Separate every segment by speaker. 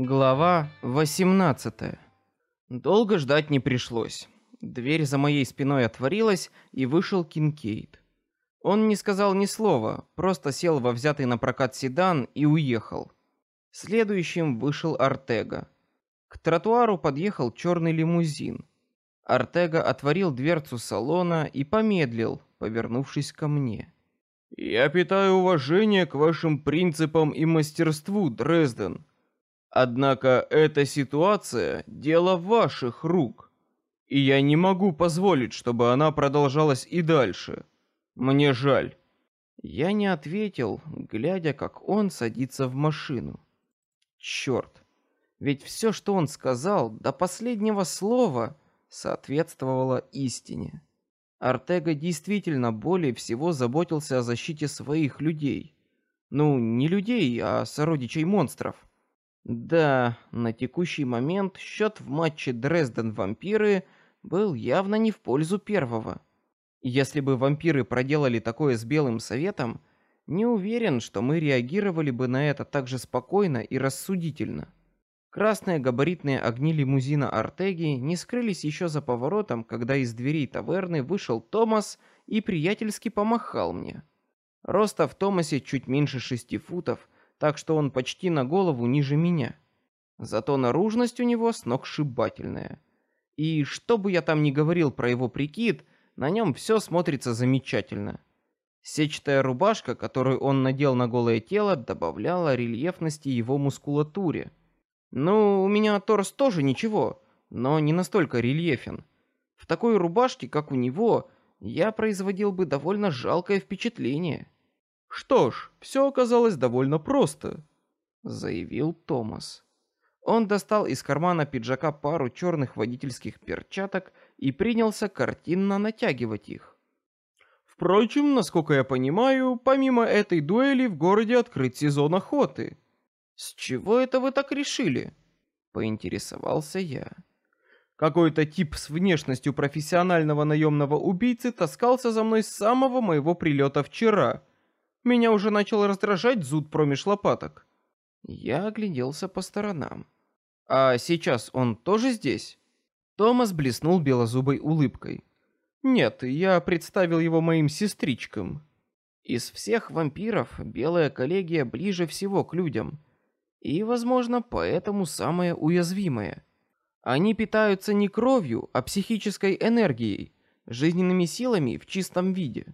Speaker 1: Глава 18. Долго ждать не пришлось. Дверь за моей спиной отворилась, и вышел Кинкейд. Он не сказал ни слова, просто сел во взятый на прокат седан и уехал. Следующим вышел Артега. К тротуару подъехал черный лимузин. Артега отворил дверцу салона и помедлил, повернувшись ко мне.
Speaker 2: Я питаю уважение к вашим принципам и мастерству, Дрезден. Однако эта ситуация дело ваших рук, и я не могу позволить, чтобы она продолжалась и дальше. Мне жаль.
Speaker 1: Я не ответил, глядя, как он садится в машину. Черт, ведь все, что он сказал, до последнего слова соответствовало истине. Артега действительно более всего заботился о защите своих людей. Ну, не людей, а сородичей монстров. Да, на текущий момент счет в матче Дрезден-вампиры был явно не в пользу первого. Если бы вампиры проделали такое с Белым Советом, не уверен, что мы реагировали бы на это так же спокойно и рассудительно. Красные габаритные огни лимузина Артеги не скрылись еще за поворотом, когда из дверей таверны вышел Томас и приятельски помахал мне. Роста в Томасе чуть меньше шести футов, так что он почти на голову ниже меня. Зато наружность у него сногсшибательная. И что бы я там ни говорил про его прикид, на нем все смотрится замечательно. Сетчатая рубашка, которую он надел на голое тело, добавляла рельефности его мускулатуре. Ну, у меня торс тоже ничего, но не настолько рельефен. В такой рубашке, как у него, я производил бы довольно жалкое впечатление.
Speaker 2: Что ж, все оказалось довольно просто,
Speaker 1: заявил Томас. Он достал из кармана пиджака пару черных водительских перчаток и принялся картинно натягивать их.
Speaker 2: Впрочем, насколько я понимаю, помимо этой дуэли в городе открыт сезон охоты.
Speaker 1: С чего это вы так решили? Поинтересовался я.
Speaker 2: Какой-то тип с внешностью профессионального наемного убийцы таскался за мной с самого моего прилета вчера меня уже начал раздражать зуд промеж лопаток.
Speaker 1: Я огляделся по сторонам. А сейчас он тоже здесь? Томас блеснул белозубой улыбкой.
Speaker 2: Нет, я представил его моим сестричкам.
Speaker 1: Из всех вампиров белая коллегия ближе всего к людям, и, возможно, поэтому самая уязвимая. Они питаются не кровью, а психической энергией, жизненными силами в чистом виде.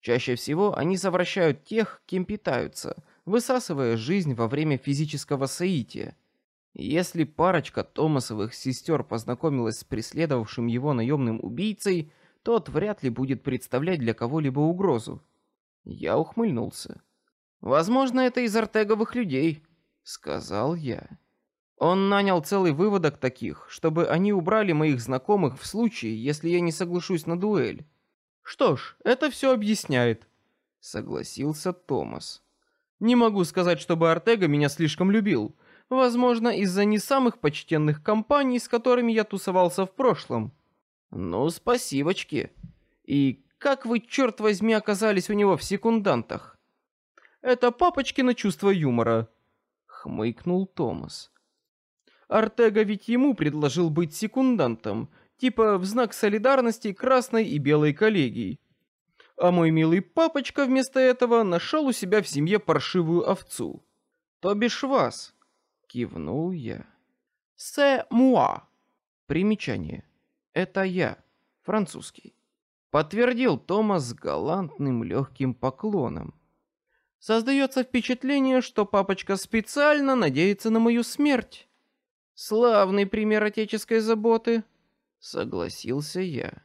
Speaker 1: Чаще всего они совращают тех, кем питаются, высасывая жизнь во время физического соития. Если парочка Томасовых сестер познакомилась с преследовавшим его наемным убийцей, тот вряд ли будет представлять для кого-либо угрозу. Я ухмыльнулся. Возможно, это из артеговых людей, сказал я. Он нанял целый выводок таких, чтобы они убрали моих знакомых в случае, если я не соглашусь на дуэль.
Speaker 2: Что ж, это все объясняет, согласился Томас. Не могу сказать, чтобы Артега меня слишком любил. Возможно, из-за не самых почтенных компаний, с которыми я тусовался в прошлом.
Speaker 1: Ну, спасибочки. И как вы, черт возьми, оказались у него в секундантах?
Speaker 2: Это папочкино чувство юмора, хмыкнул Томас. Артега ведь ему предложил быть секундантом, типа в знак солидарности красной и белой коллегии. А мой милый папочка вместо этого нашел у себя в семье паршивую овцу.
Speaker 1: То бишь вас, кивнул я.
Speaker 2: Се муа.
Speaker 1: Примечание. Это я, французский. Подтвердил Томас галантным легким поклоном.
Speaker 2: Создается впечатление, что папочка специально надеется на мою смерть.
Speaker 1: Славный пример отеческой заботы, согласился я.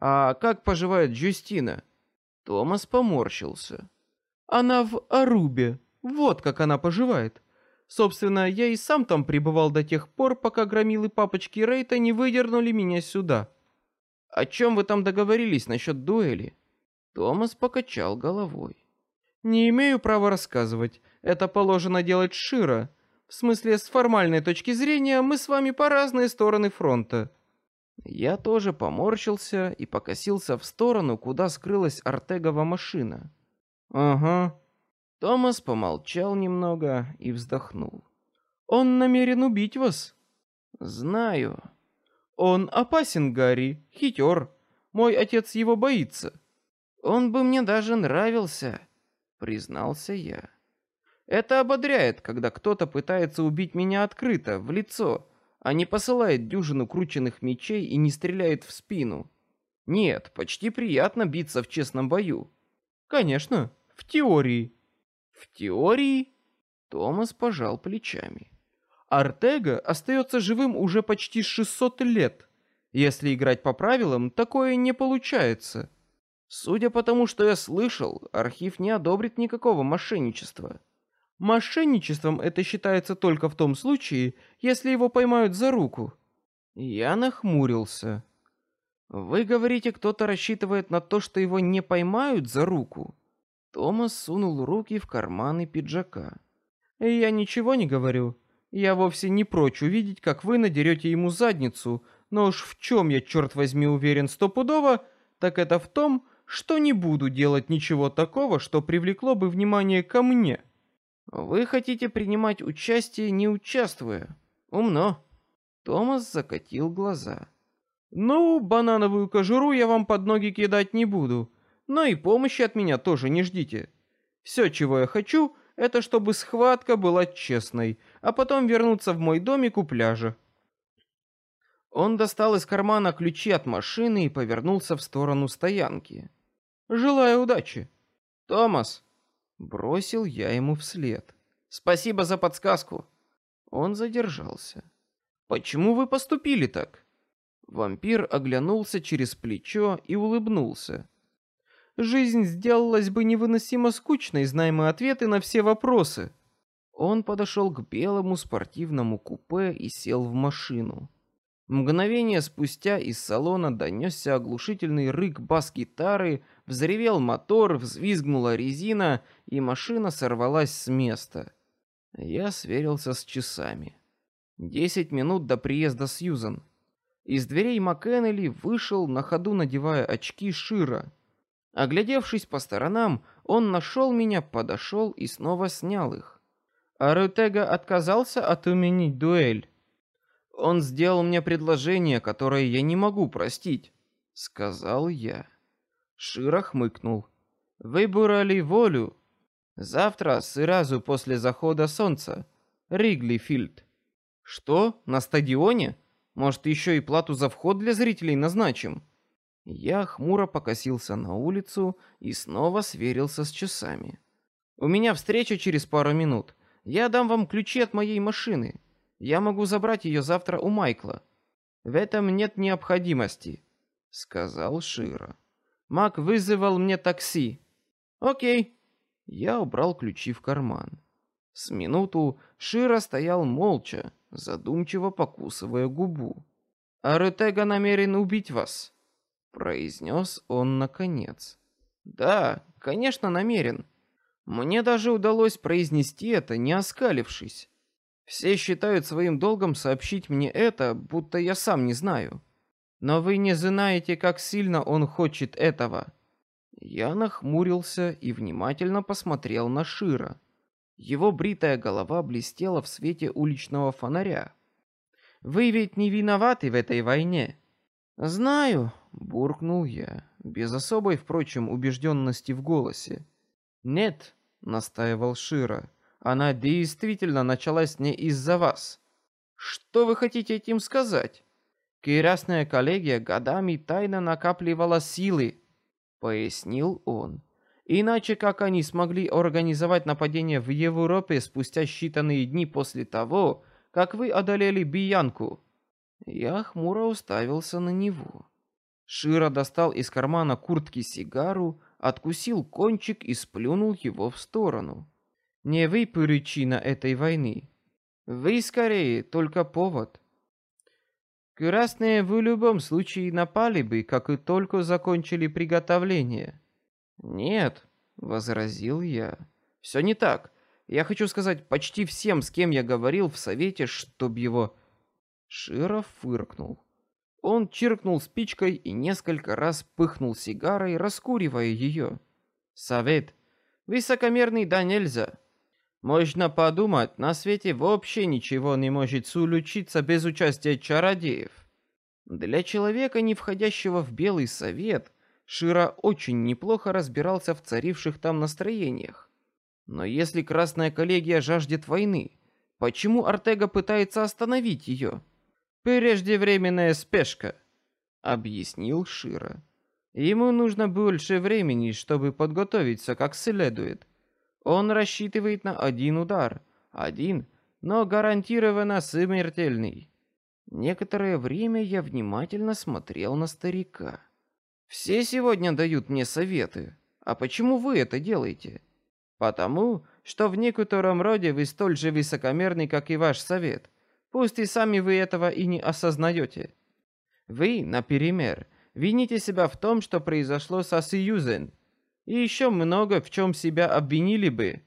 Speaker 1: А как поживает Джустина? Томас поморщился.
Speaker 2: Она в Арубе. Вот как она поживает. Собственно, я и сам там пребывал до тех пор, пока громилы папочки Рейта не выдернули меня сюда.
Speaker 1: О чем вы там договорились насчет дуэли? Томас покачал головой.
Speaker 2: Не имею права рассказывать. Это положено делать Шира. В смысле, с формальной точки зрения, мы с вами по разные стороны фронта.
Speaker 1: Я тоже поморщился и покосился в сторону, куда скрылась Артегова машина.
Speaker 2: Ага.
Speaker 1: Томас помолчал немного и вздохнул.
Speaker 2: Он намерен убить вас.
Speaker 1: Знаю.
Speaker 2: Он опасен, Гарри, хитер. Мой отец его боится.
Speaker 1: Он бы мне даже нравился, признался я. Это ободряет, когда кто-то пытается убить меня открыто, в лицо, а не посылает дюжину крученных мечей и не стреляет в спину. Нет, почти приятно биться в честном бою.
Speaker 2: Конечно, в теории.
Speaker 1: В теории? Томас пожал плечами.
Speaker 2: Артега остается живым уже почти 600 лет. Если играть по правилам, такое не получается.
Speaker 1: Судя по тому, что я слышал, архив не одобрит никакого мошенничества.
Speaker 2: Мошенничеством это считается только в том случае, если его поймают за руку.
Speaker 1: Я нахмурился. Вы говорите, кто-то рассчитывает на то, что его не поймают за руку? Томас сунул руки в карманы пиджака.
Speaker 2: Я ничего не говорю. Я вовсе не прочь увидеть, как вы надерете ему задницу, но уж в чем я, черт возьми, уверен стопудово, так это в том, что не буду делать ничего такого, что привлекло бы внимание ко мне.
Speaker 1: Вы хотите принимать участие, не участвуя? Умно. Томас закатил глаза.
Speaker 2: Ну, банановую кожуру я вам под ноги кидать не буду, но и помощи от меня тоже не ждите. Все, чего я хочу, это чтобы схватка была честной, а потом вернуться в мой домик у пляжа.
Speaker 1: Он достал из кармана ключи от машины и повернулся в сторону стоянки.
Speaker 2: Желаю удачи.
Speaker 1: Томас, бросил я ему вслед. Спасибо за подсказку. Он задержался. Почему вы поступили так? Вампир оглянулся через плечо и улыбнулся.
Speaker 2: Жизнь сделалась бы невыносимо скучной, зная мы ответы на все вопросы.
Speaker 1: Он подошел к белому спортивному купе и сел в машину. Мгновение спустя из салона донесся оглушительный рык бас-гитары, взревел мотор, взвизгнула резина, и машина сорвалась с места. Я сверился с часами. Десять минут до приезда Сьюзан. Из дверей Маккеннелли вышел на ходу, надевая очки Шира. Оглядевшись по сторонам, он нашел меня, подошел и снова снял их.
Speaker 2: Арутега отказался отменить дуэль.
Speaker 1: Он сделал мне предложение, которое я не могу простить, сказал я. Шира хмыкнул. Выбрали волю. Завтра сразу после захода солнца. Риглифилд. Что? На стадионе? Может, еще и плату за вход для зрителей назначим? Я хмуро покосился на улицу и снова сверился с часами. У меня встреча через пару минут. Я дам вам ключи от моей машины. Я могу забрать ее завтра у Майкла. В этом нет необходимости, сказал Шира. Мак вызывал мне такси. Окей. Я убрал ключи в карман. С минуту Шира стоял молча, задумчиво покусывая губу. Арутега намерен убить вас, произнес он наконец. Да, конечно, намерен. Мне даже удалось произнести это, не оскалившись. Все считают своим долгом сообщить мне это, будто я сам не знаю. Но вы не знаете, как сильно он хочет этого. Я нахмурился и внимательно посмотрел на Шира. Его бритая голова блестела в свете уличного фонаря. Вы ведь не виноваты в этой войне. Знаю, буркнул я, без особой, впрочем, убежденности в голосе. Нет, настаивал Шира. Она действительно началась не из-за вас. Что вы хотите этим сказать? Красная коллегия годами тайно накапливала силы, пояснил он. Иначе как они смогли организовать нападение в Европе спустя считанные дни после того, как вы одолели Биянку? Я хмуро уставился на него. Шира достал из кармана куртки сигару, откусил кончик и сплюнул его в сторону. Не вы причина этой войны. Вы скорее только повод. Красные в любом случае напали бы, как и только закончили приготовление. Нет, возразил я. Все не так. Я хочу сказать почти всем, с кем я говорил в совете, чтоб его. Широв фыркнул. Он чиркнул спичкой и несколько раз пыхнул сигарой, раскуривая ее. Совет. Высокомерный да нельзя. Можно подумать, на свете вообще ничего не может случиться без участия чародеев. Для человека, не входящего в Белый Совет, Шира очень неплохо разбирался в царивших там настроениях. Но если Красная коллегия жаждет войны, почему Артега пытается остановить ее? Преждевременная спешка, объяснил Шира. Ему нужно больше времени, чтобы подготовиться как следует. Он рассчитывает на один удар, один, но гарантированно смертельный. Некоторое время я внимательно смотрел на старика. Все сегодня дают мне советы. А почему вы это делаете? Потому, что в некотором роде вы столь же высокомерны, как и ваш совет. Пусть и сами вы этого и не осознаете. Вы, например, вините себя в том, что произошло со Сьюзен, и еще много в чем себя обвинили бы.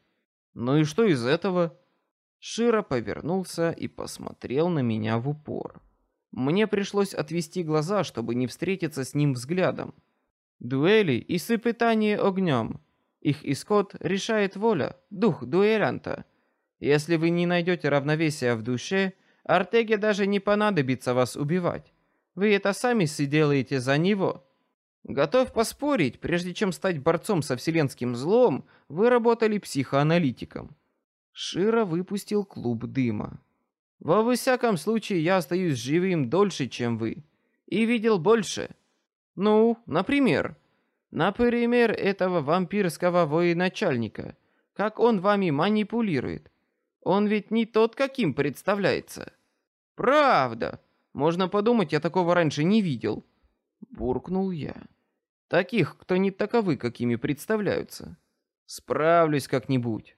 Speaker 1: Ну и что из этого? Широ повернулся и посмотрел на меня в упор. Мне пришлось отвести глаза, чтобы не встретиться с ним взглядом. Дуэли и сыпытание огнем. Их исход решает воля, дух дуэлянта. Если вы не найдете равновесия в душе, Артеге даже не понадобится вас убивать. Вы это сами сделаете за него. Готов поспорить, прежде чем стать борцом со вселенским злом, вы работали психоаналитиком. Широ выпустил клуб дыма. Во всяком случае, я остаюсь живым дольше, чем вы, и видел больше. Ну, например, например, этого вампирского военачальника. Как он вами манипулирует? Он ведь не тот, каким представляется. Правда. Можно подумать, я такого раньше не видел. Буркнул я. Таких, кто не таковы, какими представляются. Справлюсь как-нибудь.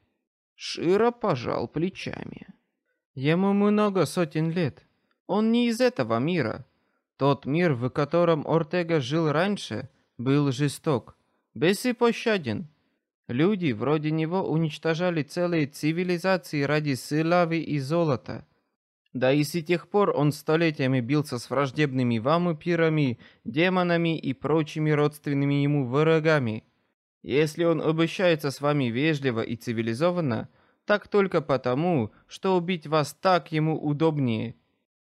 Speaker 1: Широ пожал плечами. Ему много сотен лет. Он не из этого мира. Тот мир, в котором Ортега жил раньше, был жесток, беспощаден. Люди вроде него уничтожали целые цивилизации ради славы и золота. Да и с тех пор он столетиями бился с враждебными вампирами, демонами и прочими родственными ему врагами. Если он обращается с вами вежливо и цивилизованно, так только потому, что убить вас так ему удобнее.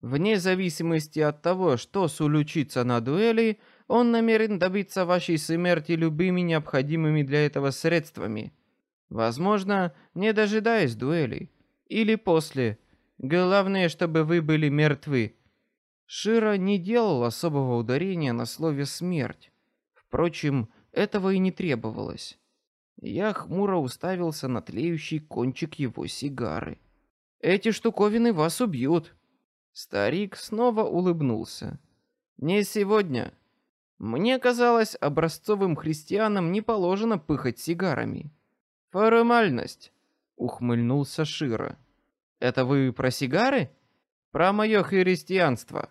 Speaker 1: Вне зависимости от того, что случится на дуэли, он намерен добиться вашей смерти любыми необходимыми для этого средствами. Возможно, не дожидаясь дуэли. Или после, Главное, чтобы вы были мертвы. Шира не делал особого ударения на слове смерть. Впрочем, этого и не требовалось. Я хмуро уставился на тлеющий кончик его сигары. Эти штуковины вас убьют. Старик снова улыбнулся. Не сегодня. Мне казалось, образцовым христианам не положено пыхать сигарами. Формальность. Ухмыльнулся Шира. Это вы про сигары? Про мое христианство,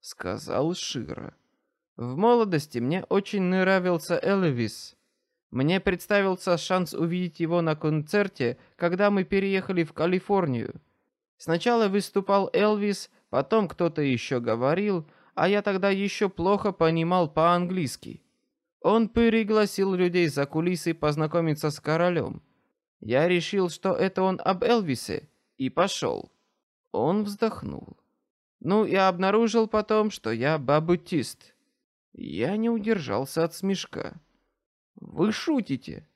Speaker 1: сказал Шира. В молодости мне очень нравился Элвис. Мне представился шанс увидеть его на концерте, когда мы переехали в Калифорнию. Сначала выступал Элвис, потом кто-то еще говорил, а я тогда еще плохо понимал по-английски. Он пригласил людей за кулисы познакомиться с королем. Я решил, что это он об Элвисе, и пошел. Он вздохнул. Ну и обнаружил потом, что я бабутист. Я не удержался от смешка. Вы шутите?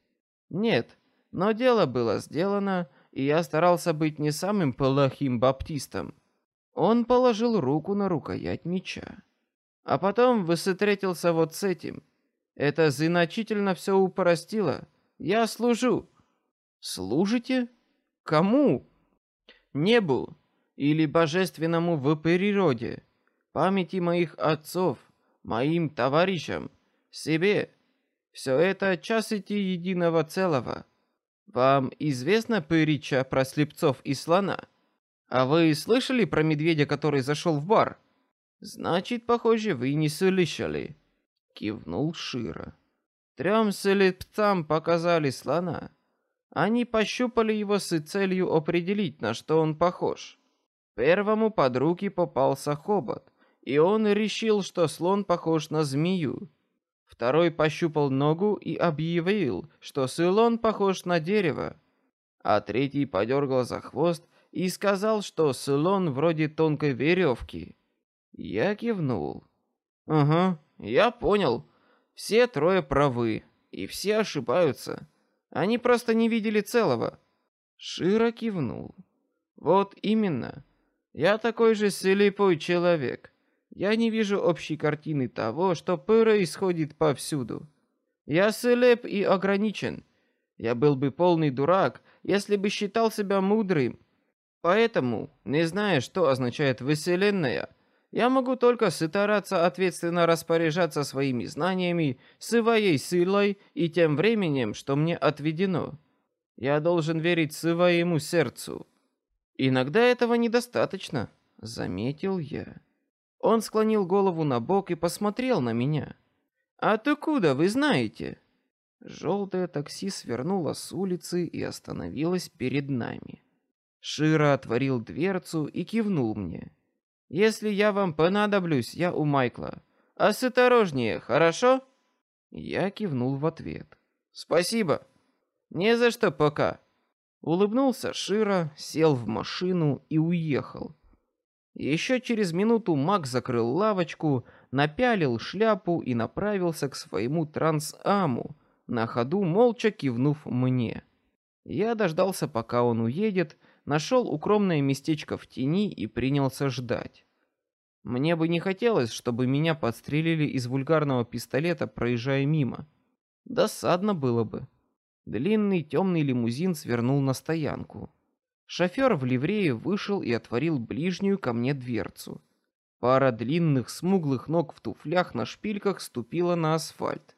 Speaker 1: Нет, но дело было сделано, и я старался быть не самым плохим баптистом. Он положил руку на рукоять меча. А потом встретился вот с этим. Это значительно все упростило. Я служу. Служите? Кому? Небу или божественному в природе, памяти моих отцов, моим товарищам, себе. Все это части единого целого. Вам известна притча про слепцов и слона? А вы слышали про медведя, который зашел в бар? Значит, похоже, вы не слышали. Кивнул Шира. Трем слепцам показали слона. Они пощупали его с целью определить, на что он похож. Первому под руки попался хобот, и он решил, что слон похож на змею. Второй пощупал ногу и объявил, что слон похож на дерево. а третий подергал за хвост и сказал, что слон вроде тонкой веревки. Я кивнул. Ага, я понял. Все трое правы, и все ошибаются. Они просто не видели целого. Широ кивнул. Вот именно. Я такой же слепой человек. Я не вижу общей картины того, что происходит повсюду. Я слеп и ограничен. Я был бы полный дурак, если бы считал себя мудрым. Поэтому, не зная, что означает выселенная, я могу только стараться ответственно распоряжаться своими знаниями, своей силой и тем временем, что мне отведено. Я должен верить своему сердцу. Иногда этого недостаточно, заметил я. Он склонил голову на бок и посмотрел на меня. А ты куда вы знаете? Желтое такси свернуло с улицы и остановилось перед нами. Шира отворил дверцу и кивнул мне. Если я вам понадоблюсь, я у Майкла. Осторожнее, хорошо? Я кивнул в ответ. Спасибо. Не за что пока. Улыбнулся Шира, сел в машину и уехал. Еще через минуту Мак закрыл лавочку, напялил шляпу и направился к своему трансаму, на ходу молча кивнув мне. Я дождался, пока он уедет, нашел укромное местечко в тени и принялся ждать. Мне бы не хотелось, чтобы меня подстрелили из вульгарного пистолета, проезжая мимо. Досадно было бы. Длинный темный лимузин свернул на стоянку. Шофер в ливрее вышел и отворил ближнюю ко мне дверцу. Пара длинных смуглых ног в туфлях на шпильках ступила на асфальт.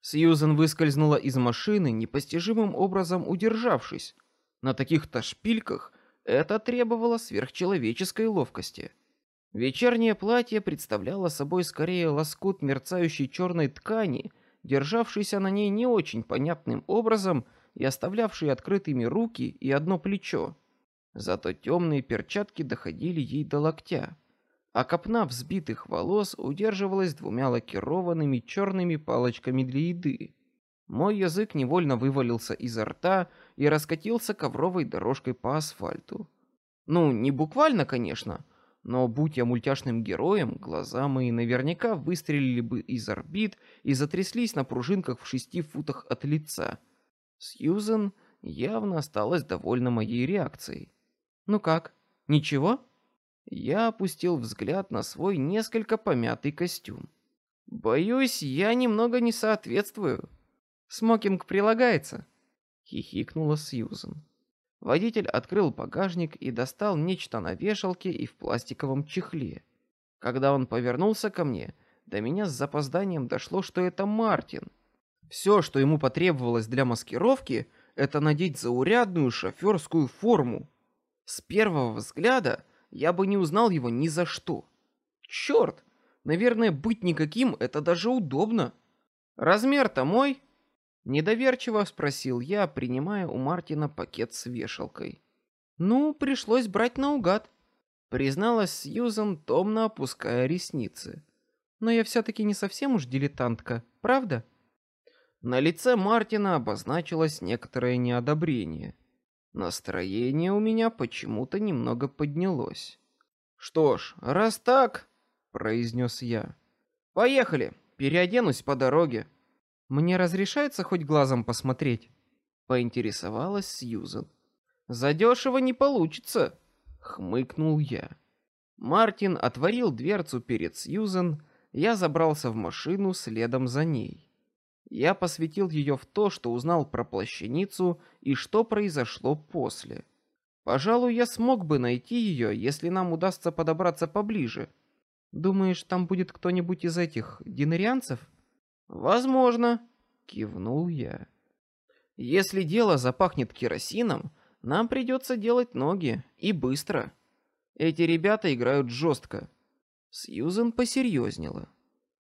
Speaker 1: Сьюзен выскользнула из машины, непостижимым образом удержавшись, на таких-то шпильках это требовало сверхчеловеческой ловкости. Вечернее платье представляло собой скорее лоскут мерцающей черной ткани, державшийся на ней не очень понятным образом и оставлявший открытыми руки и одно плечо. Зато темные перчатки доходили ей до локтя, а копна взбитых волос удерживалась двумя лакированными черными палочками для еды. Мой язык невольно вывалился изо рта и раскатился ковровой дорожкой по асфальту. Ну, не буквально, конечно, но будь я мультяшным героем, глаза мои наверняка выстрелили бы из орбит и затряслись на пружинках в шести футах от лица. Сьюзен явно осталась довольна моей реакцией. Ну как? Ничего? Я опустил взгляд на свой несколько помятый костюм. Боюсь, я немного не соответствую. Смокинг прилагается, хихикнула Сьюзен. Водитель открыл багажник и достал нечто на вешалке и в пластиковом чехле. Когда он повернулся ко мне, до меня с запозданием дошло, что это Мартин. Все, что ему потребовалось для маскировки, это надеть заурядную шоферскую форму. С первого взгляда я бы не узнал его ни за что. Черт, наверное, быть никаким это даже удобно. Размер-то мой, Недоверчиво спросил я, принимая у Мартина пакет с вешалкой. Ну, пришлось брать наугад, призналась Сьюзан, томно опуская ресницы. Но я все-таки не совсем уж дилетантка, правда? На лице Мартина обозначилось некоторое неодобрение. Настроение у меня почему-то немного поднялось. Что ж, раз так, произнес я, поехали, переоденусь по дороге. Мне разрешается хоть глазом посмотреть? Поинтересовалась Сьюзен. Задешево не получится, хмыкнул я. Мартин отворил дверцу перед Сьюзен, я забрался в машину следом за ней. Я посвятил ее в то, что узнал про плащаницу и что произошло после. Пожалуй, я смог бы найти ее, если нам удастся подобраться поближе. Думаешь, там будет кто-нибудь из этих динарианцев? Возможно, кивнул я. Если дело запахнет керосином, нам придется делать ноги и быстро. Эти ребята играют жестко. Сьюзен посерьезнела.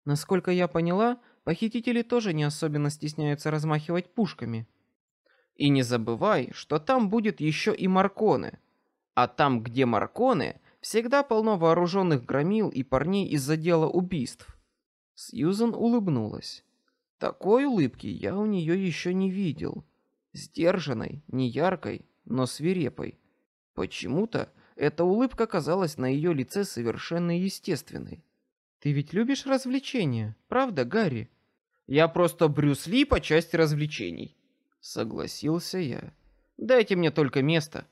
Speaker 1: Насколько я поняла, похитители тоже не особенно стесняются размахивать пушками. И не забывай, что там будет еще и Марконы. А там, где Марконы, всегда полно вооруженных громил и парней из-за дела убийств. Сьюзен улыбнулась. Такой улыбки я у нее еще не видел. Сдержанной, не яркой, но свирепой. Почему-то эта улыбка казалась на ее лице совершенно естественной.
Speaker 2: Ты ведь любишь развлечения, правда, Гарри?
Speaker 1: Я просто Брюс Ли по части развлечений, согласился я. Дайте мне только место.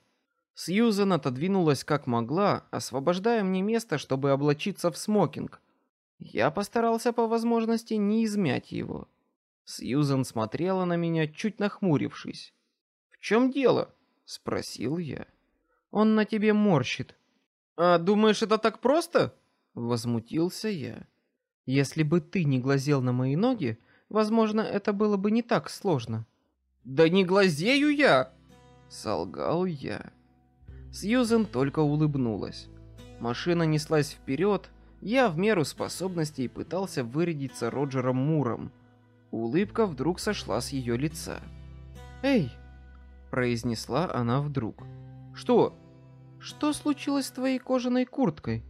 Speaker 1: Сьюзен отодвинулась как могла, освобождая мне место, чтобы облачиться в смокинг. Я постарался по возможности не измять его. Сьюзен смотрела на меня, чуть нахмурившись. В чем дело? спросил я.
Speaker 2: Он на тебе морщит.
Speaker 1: А думаешь, это так просто? возмутился я.
Speaker 2: Если бы ты не глазел на мои ноги, возможно, это было бы не так сложно.
Speaker 1: Да не глазею я, солгал я. Сьюзен только улыбнулась. Машина неслась вперед, я в меру способностей пытался вырядиться Роджером Муром. Улыбка вдруг сошла с ее лица.
Speaker 2: «Эй!» – произнесла она вдруг.
Speaker 1: «Что?»
Speaker 2: «Что случилось с твоей кожаной курткой?»